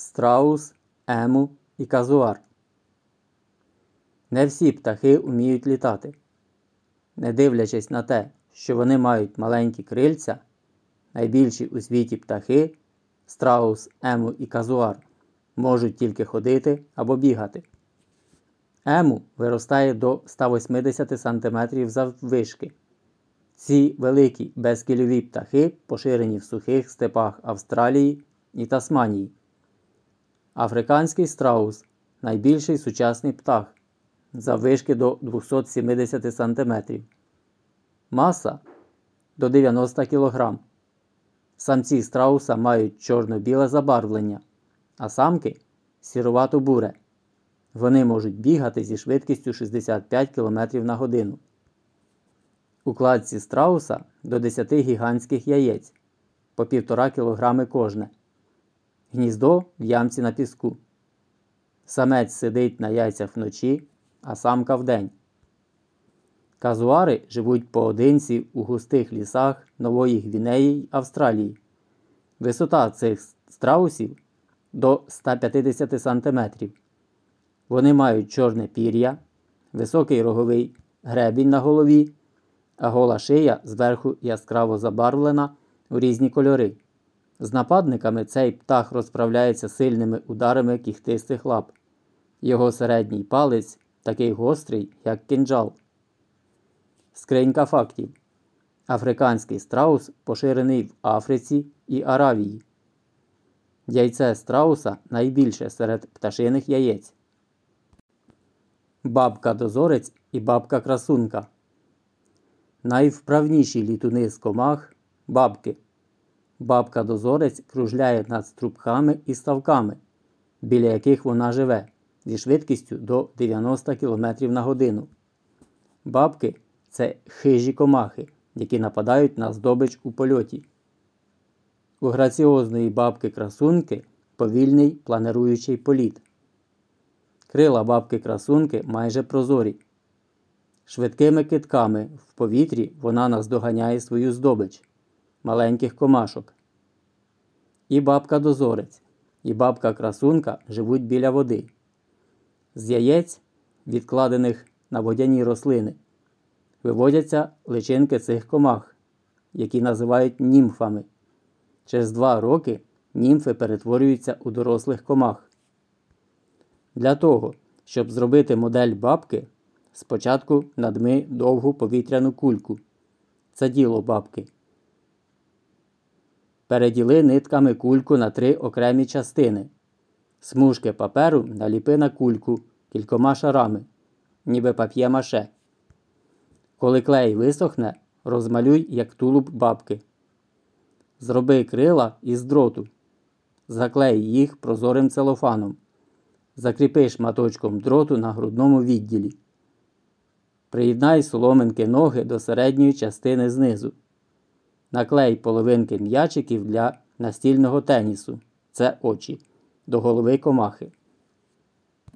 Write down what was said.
страус, ему і казуар. Не всі птахи вміють літати. Не дивлячись на те, що вони мають маленькі крильця, найбільші у світі птахи страус, ему і казуар можуть тільки ходити або бігати. Ему виростає до 180 см заввишки. Ці великі безкільові птахи поширені в сухих степах Австралії і Тасманії. Африканський страус найбільший сучасний птах заввишки до 270 см. Маса до 90 кг. Самці страуса мають чорно-біле забарвлення, а самки сірувато буре. Вони можуть бігати зі швидкістю 65 км на годину. У кладці страуса до 10 гігантських яєць по 1,5 кг кожне. Гніздо в ямці на піску. Самець сидить на яйцях вночі, а самка вдень. Казуари живуть поодинці у густих лісах Нової Гвінеї й Австралії. Висота цих страусів до 150 см. Вони мають чорне пір'я, високий роговий гребінь на голові, а гола шия зверху яскраво забарвлена у різні кольори. З нападниками цей птах розправляється сильними ударами кіхтистих лап. Його середній палець такий гострий, як кинджал. Скринька фактів. Африканський страус поширений в Африці і Аравії. Яйце страуса найбільше серед пташиних яєць. Бабка дозорець і бабка красунка. Найвправніші літуни з комах бабки. Бабка дозорець кружляє над струбками і ставками, біля яких вона живе, зі швидкістю до 90 км на годину. Бабки це хижі комахи, які нападають на здобич у польоті. У граціозної бабки красунки повільний планеруючий політ. Крила бабки красунки майже прозорі. Швидкими китками в повітрі вона наздоганяє свою здобич маленьких комашок. І бабка дозорець, і бабка красунка живуть біля води. З яєць, відкладених на водяні рослини, виводяться личинки цих комах, які називають німфами. Через два роки німфи перетворюються у дорослих комах. Для того, щоб зробити модель бабки, спочатку надми довгу повітряну кульку. Це діло бабки. Переділи нитками кульку на три окремі частини. Смужки паперу наліпи на кульку кількома шарами, ніби пап'є-маше. Коли клей висохне, розмалюй як тулуб бабки. Зроби крила із дроту. Заклей їх прозорим целофаном. Закріпи шматочком дроту на грудному відділі. Приєднай соломинки ноги до середньої частини знизу. Наклей половинки м'ячиків для настільного тенісу це очі, до голови комахи.